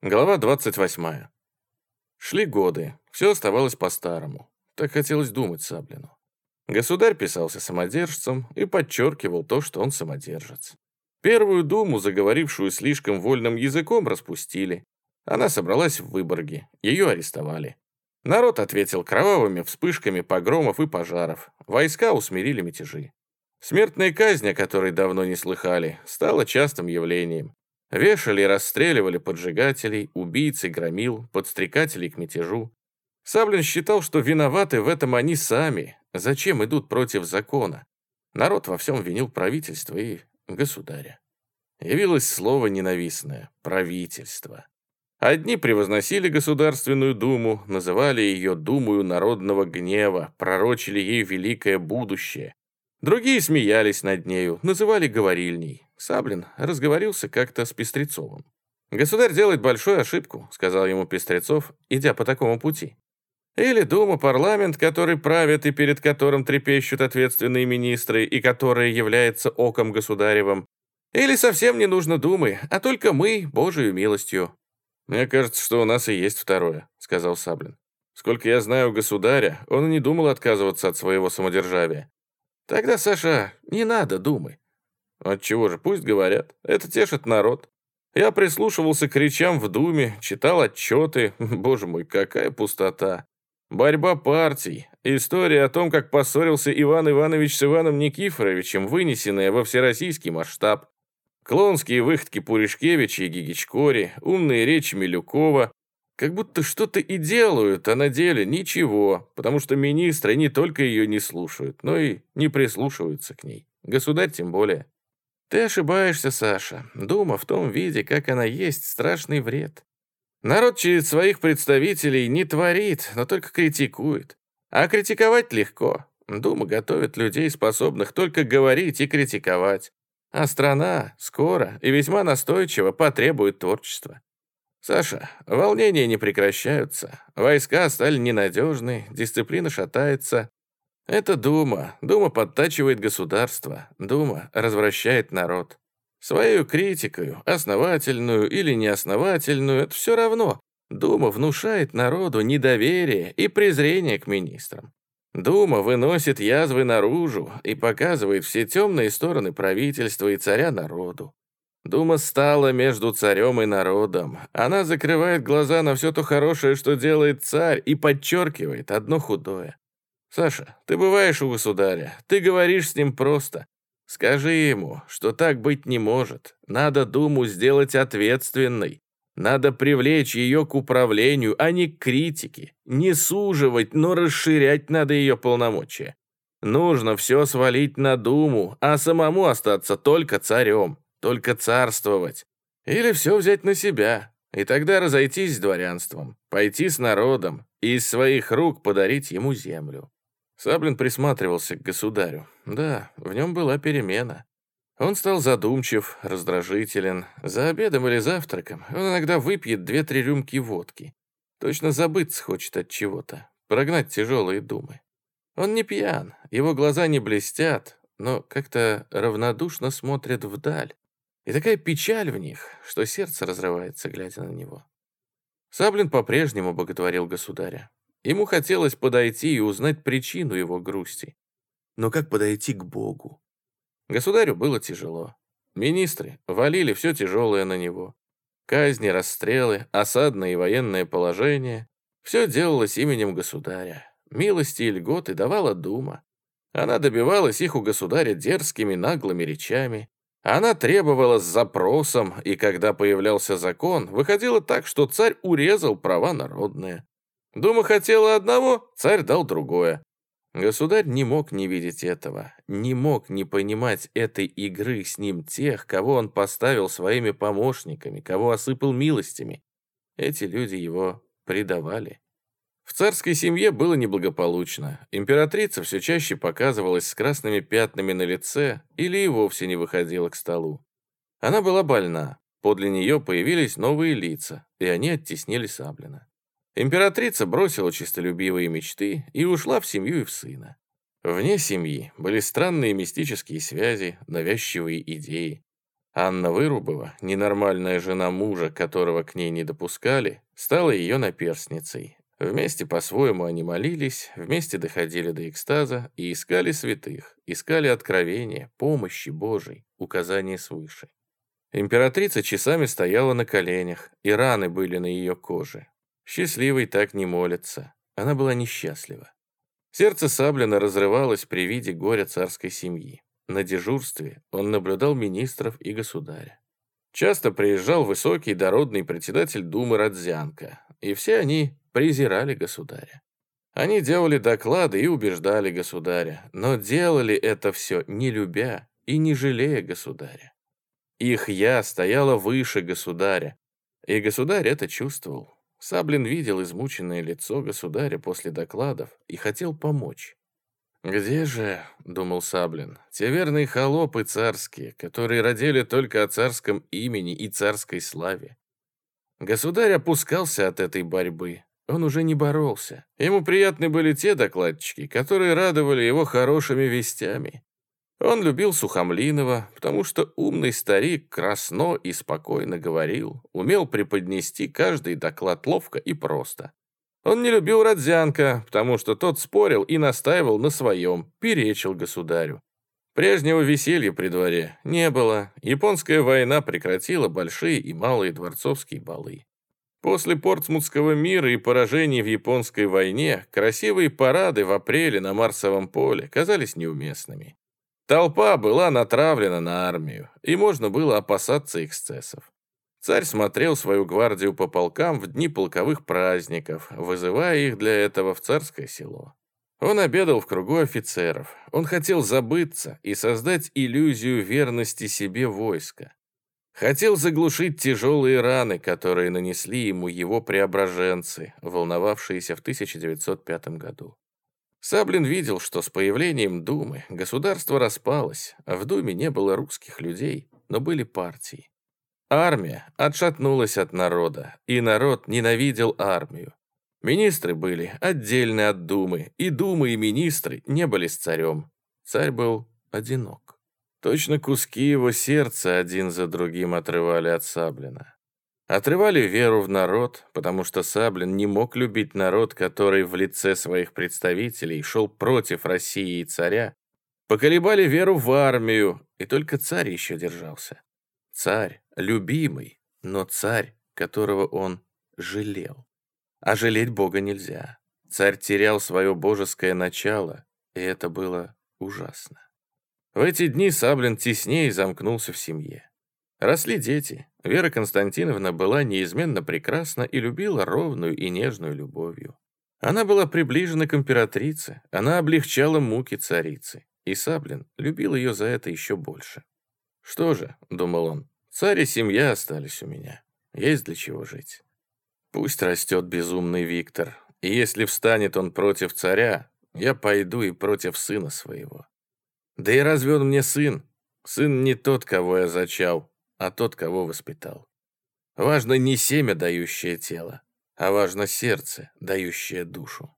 Глава 28. Шли годы, все оставалось по-старому. Так хотелось думать Саблину. Государь писался самодержцем и подчеркивал то, что он самодержец. Первую думу, заговорившую слишком вольным языком, распустили. Она собралась в Выборге, ее арестовали. Народ ответил кровавыми вспышками погромов и пожаров. Войска усмирили мятежи. Смертная казнь, о которой давно не слыхали, стала частым явлением. Вешали и расстреливали поджигателей, убийц и громил, подстрекателей к мятежу. Саблин считал, что виноваты в этом они сами. Зачем идут против закона? Народ во всем винил правительство и государя. Явилось слово ненавистное – правительство. Одни превозносили Государственную Думу, называли ее Думою народного гнева, пророчили ей великое будущее. Другие смеялись над нею, называли говорильней. Саблин разговорился как-то с Пестрецовым. «Государь делает большую ошибку», — сказал ему Пестрецов, идя по такому пути. «Или Дума, парламент, который правит и перед которым трепещут ответственные министры и который является оком государевым. Или совсем не нужно Думы, а только мы, Божию милостью». «Мне кажется, что у нас и есть второе», — сказал Саблин. «Сколько я знаю государя, он и не думал отказываться от своего самодержавия. Тогда, Саша, не надо думай. Отчего же, пусть говорят. Это тешит народ. Я прислушивался к речам в Думе, читал отчеты. Боже мой, какая пустота. Борьба партий. История о том, как поссорился Иван Иванович с Иваном Никифоровичем, вынесенная во всероссийский масштаб. Клонские выходки Пуришкевича и Гигичкори, умные речи Милюкова, как будто что-то и делают, а на деле ничего, потому что министры не только ее не слушают, но и не прислушиваются к ней. Государь тем более. Ты ошибаешься, Саша. Дума в том виде, как она есть, страшный вред. Народ через своих представителей не творит, но только критикует. А критиковать легко. Дума готовит людей, способных только говорить и критиковать. А страна скоро и весьма настойчиво потребует творчества. «Саша, волнения не прекращаются. Войска стали ненадежны, дисциплина шатается. Это Дума. Дума подтачивает государство. Дума развращает народ. Свою критикою, основательную или неосновательную, это все равно. Дума внушает народу недоверие и презрение к министрам. Дума выносит язвы наружу и показывает все темные стороны правительства и царя народу. Дума стала между царем и народом. Она закрывает глаза на все то хорошее, что делает царь, и подчеркивает одно худое. «Саша, ты бываешь у государя, ты говоришь с ним просто. Скажи ему, что так быть не может. Надо Думу сделать ответственной. Надо привлечь ее к управлению, а не к критике. Не суживать, но расширять надо ее полномочия. Нужно все свалить на Думу, а самому остаться только царем только царствовать. Или все взять на себя, и тогда разойтись с дворянством, пойти с народом и из своих рук подарить ему землю. Саблин присматривался к государю. Да, в нем была перемена. Он стал задумчив, раздражителен. За обедом или завтраком он иногда выпьет две-три рюмки водки. Точно забыться хочет от чего-то, прогнать тяжелые думы. Он не пьян, его глаза не блестят, но как-то равнодушно смотрят вдаль, и такая печаль в них, что сердце разрывается, глядя на него. Саблин по-прежнему боготворил государя. Ему хотелось подойти и узнать причину его грусти. Но как подойти к Богу? Государю было тяжело. Министры валили все тяжелое на него. Казни, расстрелы, осадное и военное положение. Все делалось именем государя. Милости и льготы давала дума. Она добивалась их у государя дерзкими наглыми речами, она требовала с запросом, и когда появлялся закон, выходило так, что царь урезал права народные. Дума хотела одного, царь дал другое. Государь не мог не видеть этого, не мог не понимать этой игры с ним тех, кого он поставил своими помощниками, кого осыпал милостями. Эти люди его предавали. В царской семье было неблагополучно. Императрица все чаще показывалась с красными пятнами на лице или и вовсе не выходила к столу. Она была больна. Подле нее появились новые лица, и они оттеснили Саблина. Императрица бросила чистолюбивые мечты и ушла в семью и в сына. Вне семьи были странные мистические связи, навязчивые идеи. Анна Вырубова, ненормальная жена мужа, которого к ней не допускали, стала ее наперсницей. Вместе по-своему они молились, вместе доходили до экстаза и искали святых, искали откровения, помощи Божией, указания свыше. Императрица часами стояла на коленях, и раны были на ее коже. Счастливый так не молится. Она была несчастлива. Сердце Саблина разрывалось при виде горя царской семьи. На дежурстве он наблюдал министров и государя. Часто приезжал высокий дородный председатель Думы Родзянко, и все они презирали государя. Они делали доклады и убеждали государя, но делали это все не любя и не жалея государя. Их «я» стояло выше государя, и государь это чувствовал. Саблин видел измученное лицо государя после докладов и хотел помочь. «Где же, — думал Саблин, — те верные холопы царские, которые родили только о царском имени и царской славе?» Государь опускался от этой борьбы. Он уже не боролся. Ему приятны были те докладчики, которые радовали его хорошими вестями. Он любил Сухомлинова, потому что умный старик красно и спокойно говорил, умел преподнести каждый доклад ловко и просто. Он не любил Родзянко, потому что тот спорил и настаивал на своем, перечил государю. Прежнего веселья при дворе не было. Японская война прекратила большие и малые дворцовские балы. После Портсмутского мира и поражений в японской войне красивые парады в апреле на Марсовом поле казались неуместными. Толпа была натравлена на армию, и можно было опасаться эксцессов. Царь смотрел свою гвардию по полкам в дни полковых праздников, вызывая их для этого в царское село. Он обедал в кругу офицеров. Он хотел забыться и создать иллюзию верности себе войска. Хотел заглушить тяжелые раны, которые нанесли ему его преображенцы, волновавшиеся в 1905 году. Саблин видел, что с появлением Думы государство распалось, а в Думе не было русских людей, но были партии. Армия отшатнулась от народа, и народ ненавидел армию. Министры были отдельны от Думы, и Думы и министры не были с царем. Царь был одинок. Точно куски его сердца один за другим отрывали от Саблина. Отрывали веру в народ, потому что Саблин не мог любить народ, который в лице своих представителей шел против России и царя. Поколебали веру в армию, и только царь еще держался. Царь, любимый, но царь, которого он жалел. А жалеть Бога нельзя. Царь терял свое божеское начало, и это было ужасно. В эти дни Саблин теснее замкнулся в семье. Росли дети. Вера Константиновна была неизменно прекрасна и любила ровную и нежную любовью. Она была приближена к императрице, она облегчала муки царицы, и Саблин любил ее за это еще больше. «Что же», — думал он, — «царь и семья остались у меня, есть для чего жить. Пусть растет безумный Виктор, и если встанет он против царя, я пойду и против сына своего. Да и разве он мне сын? Сын не тот, кого я зачал, а тот, кого воспитал. Важно не семя, дающее тело, а важно сердце, дающее душу.